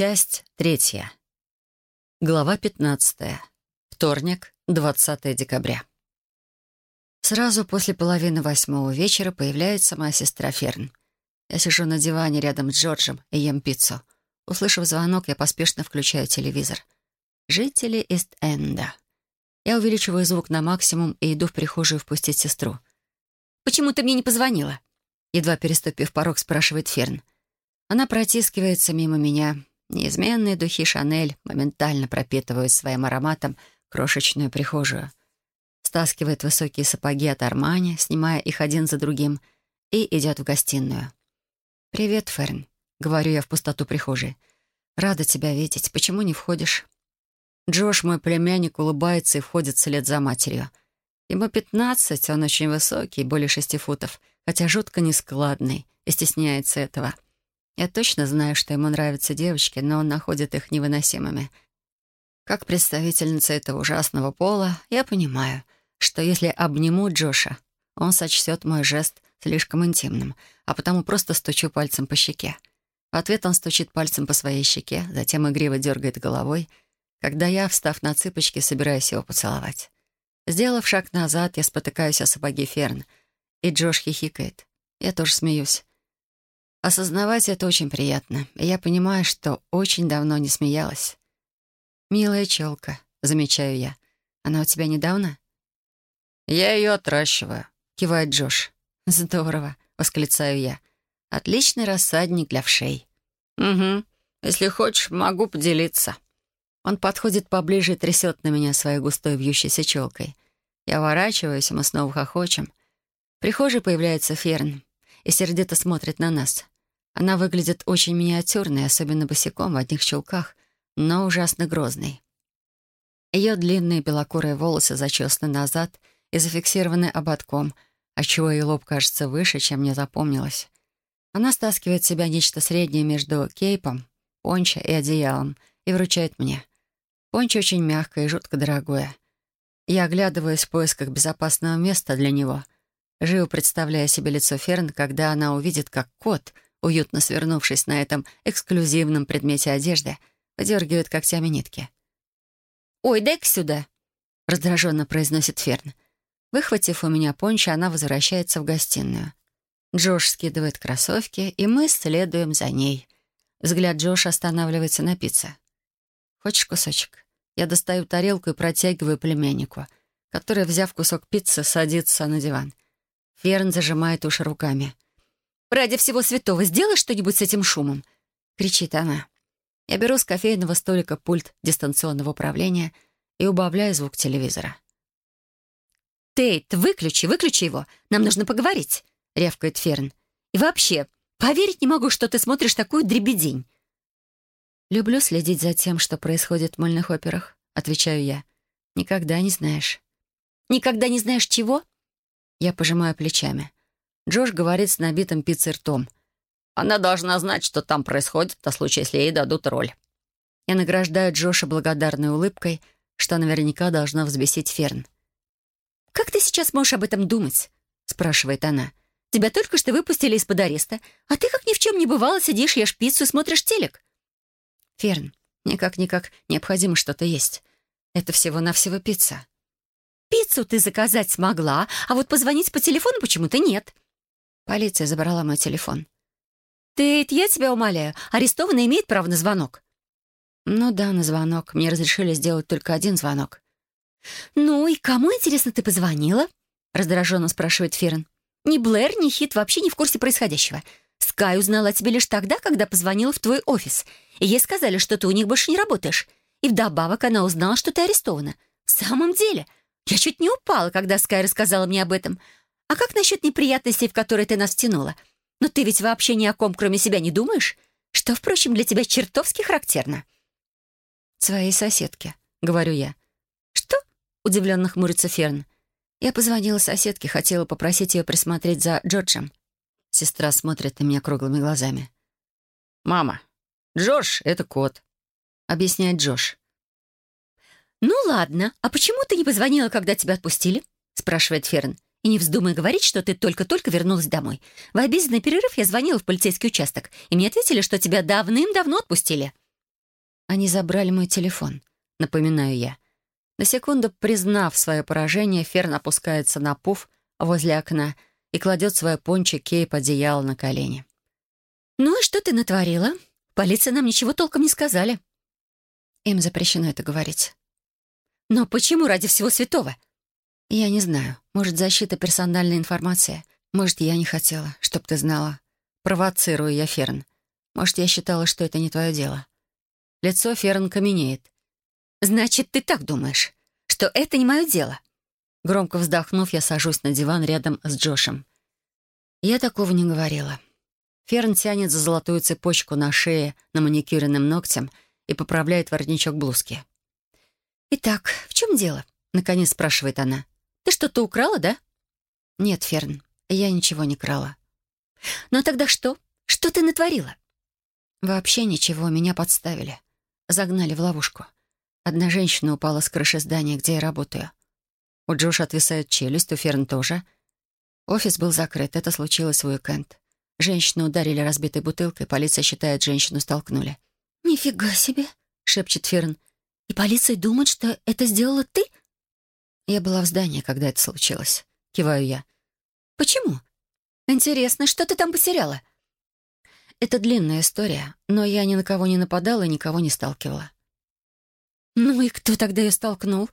Часть третья. Глава 15. Вторник, 20 декабря. Сразу после половины восьмого вечера появляется моя сестра Ферн. Я сижу на диване рядом с Джорджем и ем пиццу. Услышав звонок, я поспешно включаю телевизор. Жители Ист-Энда. Я увеличиваю звук на максимум и иду в прихожую впустить сестру. «Почему ты мне не позвонила?» Едва переступив порог, спрашивает Ферн. Она протискивается мимо меня. Неизменные духи Шанель моментально пропитывают своим ароматом крошечную прихожую. Стаскивает высокие сапоги от Армани, снимая их один за другим, и идет в гостиную. «Привет, Ферн», — говорю я в пустоту прихожей. «Рада тебя видеть. Почему не входишь?» Джош, мой племянник, улыбается и входит вслед за матерью. Ему пятнадцать, он очень высокий, более шести футов, хотя жутко нескладный и стесняется этого. Я точно знаю, что ему нравятся девочки, но он находит их невыносимыми. Как представительница этого ужасного пола, я понимаю, что если обниму Джоша, он сочтет мой жест слишком интимным, а потому просто стучу пальцем по щеке. В ответ он стучит пальцем по своей щеке, затем игриво дергает головой — когда я, встав на цыпочки, собираюсь его поцеловать. Сделав шаг назад, я спотыкаюсь о сапоги Ферн, и Джош хихикает. Я тоже смеюсь. Осознавать это очень приятно, и я понимаю, что очень давно не смеялась. «Милая челка», — замечаю я. «Она у тебя недавно?» «Я ее отращиваю», — кивает Джош. «Здорово», — восклицаю я. «Отличный рассадник для вшей». «Угу. Если хочешь, могу поделиться». Он подходит поближе и трясет на меня своей густой вьющейся челкой. Я ворачиваюсь, и мы снова хохочем. В прихожей появляется Ферн и сердито смотрит на нас. Она выглядит очень миниатюрной, особенно босиком, в одних чулках, но ужасно грозной. Ее длинные белокурые волосы зачесаны назад и зафиксированы ободком, отчего ее лоб кажется выше, чем мне запомнилось. Она стаскивает с себя нечто среднее между кейпом, пончо и одеялом и вручает мне. Пончо очень мягкое и жутко дорогое. Я оглядываюсь в поисках безопасного места для него, живо представляя себе лицо Ферн, когда она увидит, как кот, уютно свернувшись на этом эксклюзивном предмете одежды, выдергивает когтями нитки. «Ой, дай-ка сюда!» — раздраженно произносит Ферн. Выхватив у меня пончо, она возвращается в гостиную. Джош скидывает кроссовки, и мы следуем за ней. Взгляд Джоша останавливается на пицце. Хочешь кусочек? Я достаю тарелку и протягиваю племяннику, который, взяв кусок пиццы, садится на диван. Ферн зажимает уши руками. «Ради всего святого, сделай что-нибудь с этим шумом!» — кричит она. Я беру с кофейного столика пульт дистанционного управления и убавляю звук телевизора. «Тейт, выключи, выключи его! Нам нужно поговорить!» — рявкает Ферн. «И вообще, поверить не могу, что ты смотришь такую дребедень!» «Люблю следить за тем, что происходит в мыльных операх», — отвечаю я. «Никогда не знаешь». «Никогда не знаешь чего?» Я пожимаю плечами. Джош говорит с набитым пиццей ртом. «Она должна знать, что там происходит, на случай, если ей дадут роль». Я награждаю Джоша благодарной улыбкой, что наверняка должна взбесить Ферн. «Как ты сейчас можешь об этом думать?» — спрашивает она. «Тебя только что выпустили из-под ареста, а ты, как ни в чем не бывало, сидишь, ешь пиццу и смотришь телек. «Ферн, мне как-никак необходимо что-то есть. Это всего-навсего пицца». «Пиццу ты заказать смогла, а вот позвонить по телефону почему-то нет». Полиция забрала мой телефон. «Тейт, я тебя умоляю, арестованный имеет право на звонок». «Ну да, на звонок. Мне разрешили сделать только один звонок». «Ну и кому, интересно, ты позвонила?» раздраженно спрашивает Ферн. «Ни Блэр, ни Хит вообще не в курсе происходящего. Скай узнала о тебе лишь тогда, когда позвонила в твой офис, и ей сказали, что ты у них больше не работаешь. И вдобавок она узнала, что ты арестована. В самом деле, я чуть не упала, когда Скай рассказала мне об этом. А как насчет неприятностей, в которые ты нас втянула? Но ты ведь вообще ни о ком, кроме себя, не думаешь? Что, впрочем, для тебя чертовски характерно. «Своей соседке», — говорю я. «Что?» — удивленно хмурится Ферн. Я позвонила соседке, хотела попросить ее присмотреть за Джорджем. Сестра смотрит на меня круглыми глазами. «Мама, Джош — это кот», — объясняет Джош. «Ну ладно, а почему ты не позвонила, когда тебя отпустили?» — спрашивает Ферн. «И не вздумай говорить, что ты только-только вернулась домой. В обеденный перерыв я звонила в полицейский участок, и мне ответили, что тебя давным-давно отпустили». Они забрали мой телефон, напоминаю я. На секунду признав свое поражение, Ферн опускается на пуф возле окна и кладет свой пончик кейп одеяло на колени. «Ну и что ты натворила? Полиция нам ничего толком не сказали». Им запрещено это говорить. «Но почему ради всего святого?» «Я не знаю. Может, защита персональной информации. Может, я не хотела, чтоб ты знала. Провоцирую я Ферн. Может, я считала, что это не твое дело». Лицо Ферн каменеет. «Значит, ты так думаешь, что это не мое дело?» Громко вздохнув, я сажусь на диван рядом с Джошем. Я такого не говорила. Ферн тянет за золотую цепочку на шее на маникюренным ногтем и поправляет воротничок блузки. «Итак, в чем дело?» — наконец спрашивает она. «Ты что-то украла, да?» «Нет, Ферн, я ничего не крала». «Ну тогда что? Что ты натворила?» «Вообще ничего, меня подставили. Загнали в ловушку. Одна женщина упала с крыши здания, где я работаю. У Джоша отвисает челюсть, у Ферн тоже. Офис был закрыт, это случилось в уикенд. Женщину ударили разбитой бутылкой, полиция считает, женщину столкнули. «Нифига себе!» — шепчет Ферн. «И полиция думает, что это сделала ты?» «Я была в здании, когда это случилось», — киваю я. «Почему? Интересно, что ты там потеряла?» «Это длинная история, но я ни на кого не нападала и никого не сталкивала». «Ну и кто тогда ее столкнул?»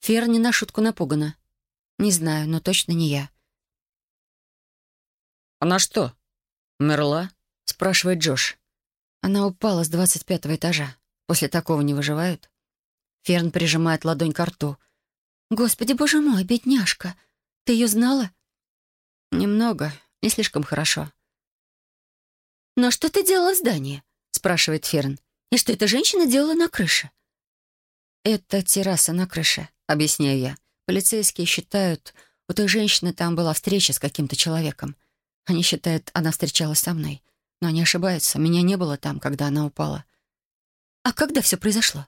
Фера не на шутку напугана. «Не знаю, но точно не я». «Она что, умерла?» — спрашивает Джош. Она упала с двадцать пятого этажа. После такого не выживают. Ферн прижимает ладонь к рту. «Господи, боже мой, бедняжка! Ты ее знала?» «Немного, не слишком хорошо». «Но что ты делала в здании?» — спрашивает Ферн. «И что эта женщина делала на крыше?» «Это терраса на крыше», — объясняю я. «Полицейские считают, у той женщины там была встреча с каким-то человеком. Они считают, она встречалась со мной. Но они ошибаются. Меня не было там, когда она упала». «А когда все произошло?»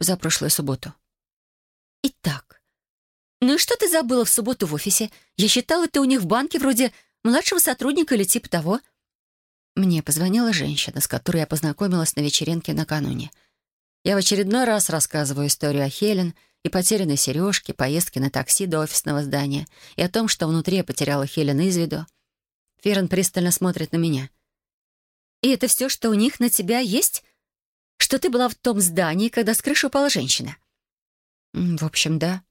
«За прошлую субботу». «Итак, ну и что ты забыла в субботу в офисе? Я считала, ты у них в банке вроде младшего сотрудника или типа того». Мне позвонила женщина, с которой я познакомилась на вечеринке накануне — я в очередной раз рассказываю историю о Хелен и потерянной сережке, поездке на такси до офисного здания и о том, что внутри я потеряла Хелен из виду. Ферн пристально смотрит на меня. «И это все, что у них на тебя есть? Что ты была в том здании, когда с крыши упала женщина?» «В общем, да.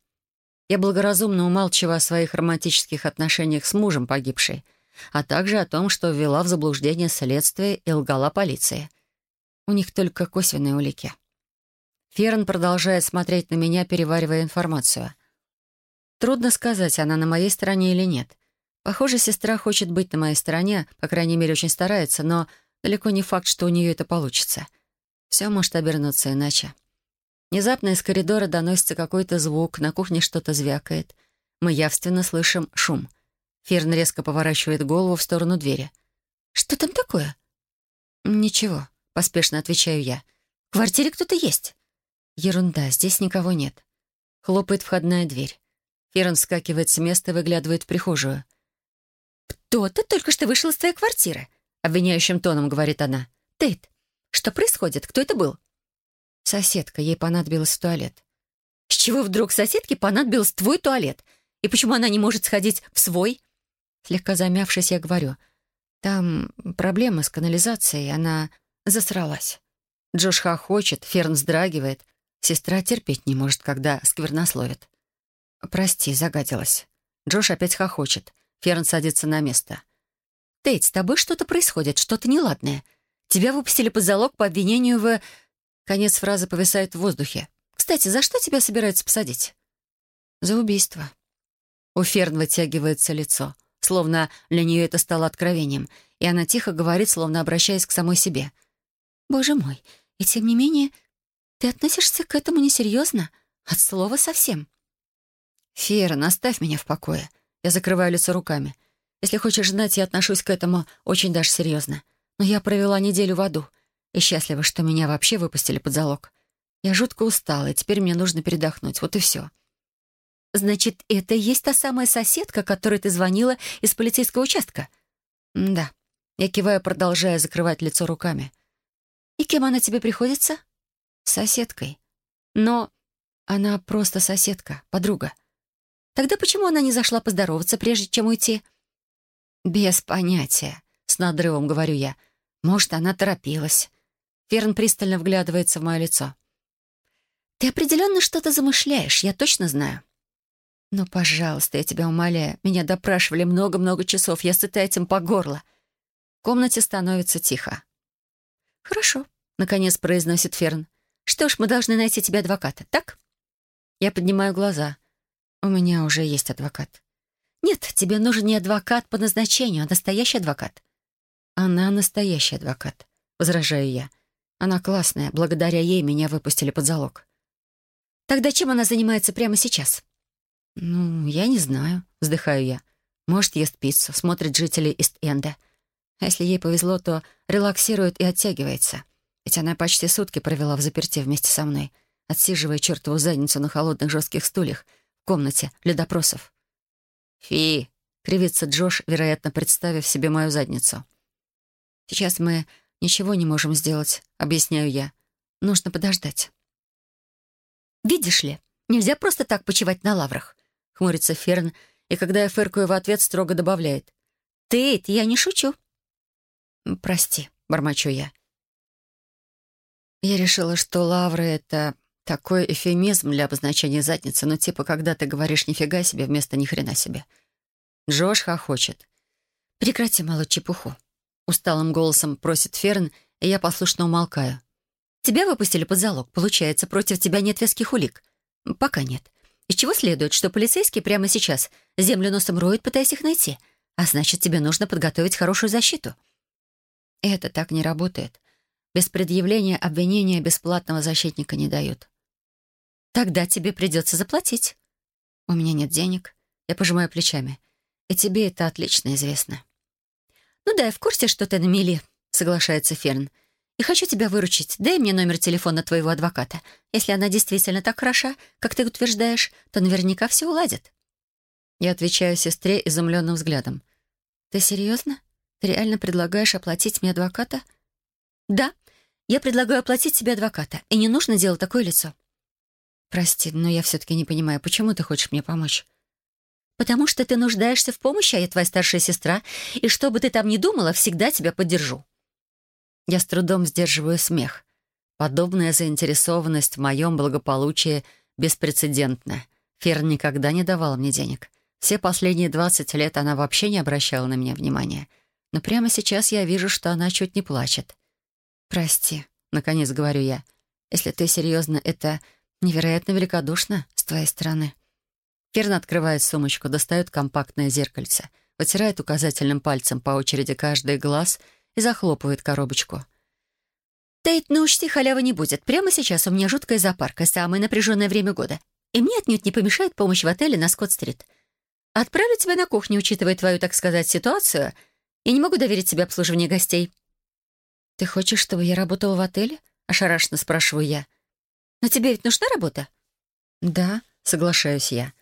Я благоразумно умалчиваю о своих романтических отношениях с мужем погибшей, а также о том, что ввела в заблуждение следствие и лгала полиции. У них только косвенные улики». Ферн продолжает смотреть на меня, переваривая информацию. Трудно сказать, она на моей стороне или нет. Похоже, сестра хочет быть на моей стороне, по крайней мере, очень старается, но далеко не факт, что у нее это получится. Все может обернуться иначе. Внезапно из коридора доносится какой-то звук, на кухне что-то звякает. Мы явственно слышим шум. Ферн резко поворачивает голову в сторону двери. «Что там такое?» «Ничего», — поспешно отвечаю я. «В квартире кто-то есть». Ерунда, здесь никого нет. Хлопает входная дверь. Ферн вскакивает с места и выглядывает в прихожую. «Кто-то только что вышел из твоей квартиры», — обвиняющим тоном говорит она. «Тейт, что происходит? Кто это был?» «Соседка. Ей понадобилось в туалет». «С чего вдруг соседке понадобился твой туалет? И почему она не может сходить в свой?» Слегка замявшись, я говорю. «Там проблема с канализацией. Она засралась». Джош хохочет, Ферн вздрагивает. Сестра терпеть не может, когда сквернословит. «Прости, загадилась». Джош опять хохочет. Ферн садится на место. «Тейт, с тобой что-то происходит, что-то неладное. Тебя выпустили под залог по обвинению в...» Конец фразы повисает в воздухе. «Кстати, за что тебя собираются посадить?» «За убийство». У Ферн вытягивается лицо, словно для нее это стало откровением, и она тихо говорит, словно обращаясь к самой себе. «Боже мой, и тем не менее ты относишься к этому несерьезно, от слова совсем. Фера, наставь меня в покое. Я закрываю лицо руками. Если хочешь знать, я отношусь к этому очень даже серьезно. Но я провела неделю в аду и счастлива, что меня вообще выпустили под залог. Я жутко устала, и теперь мне нужно передохнуть. Вот и все. Значит, это и есть та самая соседка, которой ты звонила из полицейского участка? да. Я киваю, продолжая закрывать лицо руками. «И кем она тебе приходится?» «Соседкой. Но она просто соседка, подруга». «Тогда почему она не зашла поздороваться, прежде чем уйти?» «Без понятия», — с надрывом говорю я. «Может, она торопилась». Ферн пристально вглядывается в мое лицо. «Ты определенно что-то замышляешь, я точно знаю». «Ну, пожалуйста, я тебя умоляю. Меня допрашивали много-много часов. Я сыта этим по горло». В комнате становится тихо. «Хорошо», — наконец произносит Ферн. «Что ж, мы должны найти тебе адвоката, так?» Я поднимаю глаза. У меня уже есть адвокат. «Нет, тебе нужен не адвокат по назначению, а настоящий адвокат». «Она настоящий адвокат», — возражаю я. «Она классная. Благодаря ей меня выпустили под залог». «Тогда чем она занимается прямо сейчас?» «Ну, я не знаю», — вздыхаю я. «Может, ест пиццу, смотрит жителей Ист-Энда. А если ей повезло, то релаксирует и оттягивается. Ведь она почти сутки провела в заперти вместе со мной, отсиживая чертову задницу на холодных жестких стульях в комнате для допросов». «Фи!» — кривится Джош, вероятно, представив себе мою задницу. «Сейчас мы ничего не можем сделать», — объясняю я. «Нужно подождать». «Видишь ли, нельзя просто так почивать на лаврах хмурится Ферн, и когда я фыркаю в ответ, строго добавляет. «Тейт, я не шучу». «Прости», — бормочу я. Я решила, что лавры — это такой эфемизм для обозначения задницы, но типа, когда ты говоришь «нифига себе» вместо «ни хрена себе». Джош хохочет. «Прекрати молоть чепуху», — усталым голосом просит Ферн, и я послушно умолкаю. «Тебя выпустили под залог. Получается, против тебя нет веских улик?» «Пока нет. Из чего следует, что полицейские прямо сейчас землю носом роют, пытаясь их найти. А значит, тебе нужно подготовить хорошую защиту. Это так не работает. Без предъявления обвинения бесплатного защитника не дают. Тогда тебе придется заплатить. У меня нет денег. Я пожимаю плечами. И тебе это отлично известно. Ну да, я в курсе, что ты на мели, соглашается Ферн. И хочу тебя выручить. Дай мне номер телефона твоего адвоката. Если она действительно так хороша, как ты утверждаешь, то наверняка все уладит». Я отвечаю сестре изумленным взглядом. «Ты серьезно? Ты реально предлагаешь оплатить мне адвоката?» «Да, я предлагаю оплатить тебе адвоката, и не нужно делать такое лицо». «Прости, но я все-таки не понимаю, почему ты хочешь мне помочь?» «Потому что ты нуждаешься в помощи, а я твоя старшая сестра, и что бы ты там ни думала, всегда тебя поддержу». Я с трудом сдерживаю смех. Подобная заинтересованность в моем благополучии беспрецедентна. Фер никогда не давала мне денег. Все последние 20 лет она вообще не обращала на меня внимания. Но прямо сейчас я вижу, что она чуть не плачет. «Прости», — наконец говорю я. «Если ты серьезно, это невероятно великодушно с твоей стороны». Ферн открывает сумочку, достает компактное зеркальце, вытирает указательным пальцем по очереди каждый глаз — и захлопывает коробочку. «Тейт, ну учти, халявы не будет. Прямо сейчас у меня жуткая зоопарка, самое напряженное время года. И мне отнюдь не помешает помощь в отеле на Скотт-стрит. Отправлю тебя на кухню, учитывая твою, так сказать, ситуацию. Я не могу доверить тебе обслуживание гостей». «Ты хочешь, чтобы я работала в отеле?» — ошарашенно спрашиваю я. «Но тебе ведь нужна работа?» «Да», — соглашаюсь я.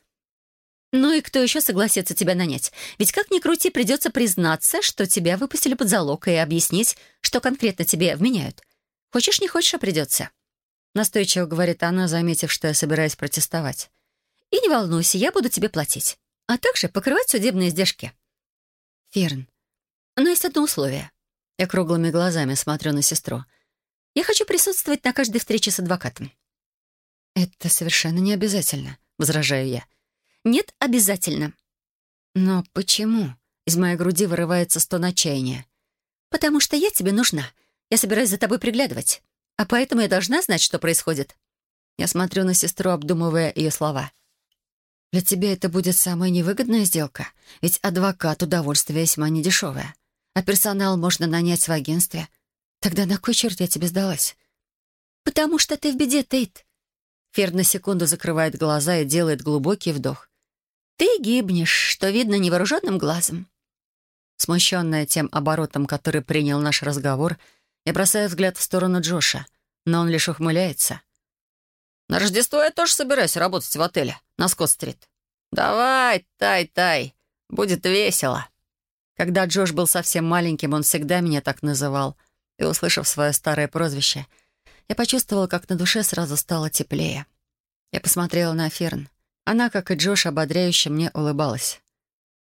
Ну и кто еще согласится тебя нанять? Ведь как ни крути, придется признаться, что тебя выпустили под залог и объяснить, что конкретно тебе вменяют. Хочешь, не хочешь, а придется. Настойчиво говорит она, заметив, что я собираюсь протестовать. И не волнуйся, я буду тебе платить. А также покрывать судебные издержки. Ферн. Но есть одно условие. Я круглыми глазами смотрю на сестру. Я хочу присутствовать на каждой встрече с адвокатом. Это совершенно не обязательно, возражаю я. Нет, обязательно. Но почему? Из моей груди вырывается стон отчаяния. Потому что я тебе нужна. Я собираюсь за тобой приглядывать. А поэтому я должна знать, что происходит. Я смотрю на сестру, обдумывая ее слова. Для тебя это будет самая невыгодная сделка, ведь адвокат удовольствие весьма недешевое, а персонал можно нанять в агентстве. Тогда на кой черт я тебе сдалась? Потому что ты в беде, Тейт. Ферд на секунду закрывает глаза и делает глубокий вдох. Ты гибнешь, что видно невооруженным глазом». Смущенная тем оборотом, который принял наш разговор, я бросаю взгляд в сторону Джоша, но он лишь ухмыляется. «На Рождество я тоже собираюсь работать в отеле на Скотт-стрит. Давай, Тай-Тай, будет весело». Когда Джош был совсем маленьким, он всегда меня так называл. И услышав свое старое прозвище, я почувствовала, как на душе сразу стало теплее. Я посмотрела на Ферн. Она, как и Джош, ободряюще мне улыбалась.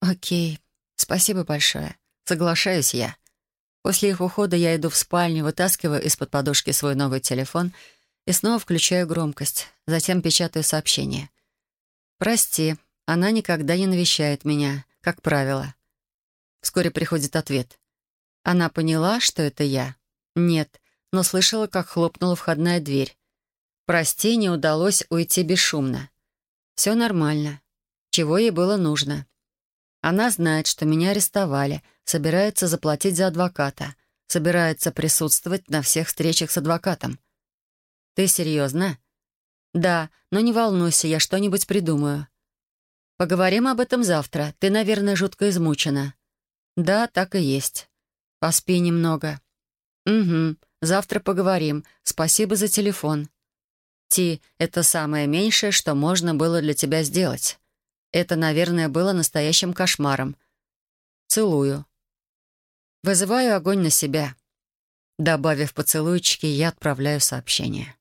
«Окей, спасибо большое. Соглашаюсь я». После их ухода я иду в спальню, вытаскиваю из-под подушки свой новый телефон и снова включаю громкость. Затем печатаю сообщение. «Прости, она никогда не навещает меня, как правило». Вскоре приходит ответ. Она поняла, что это я? Нет, но слышала, как хлопнула входная дверь. Прости, не удалось уйти бесшумно. Все нормально. Чего ей было нужно? Она знает, что меня арестовали, собирается заплатить за адвоката, собирается присутствовать на всех встречах с адвокатом. «Ты серьезно?» «Да, но не волнуйся, я что-нибудь придумаю». «Поговорим об этом завтра. Ты, наверное, жутко измучена». «Да, так и есть. Поспи немного». «Угу. Завтра поговорим. Спасибо за телефон». «Ти, это самое меньшее, что можно было для тебя сделать. Это, наверное, было настоящим кошмаром. Целую». Вызываю огонь на себя. Добавив поцелуйчики, я отправляю сообщение.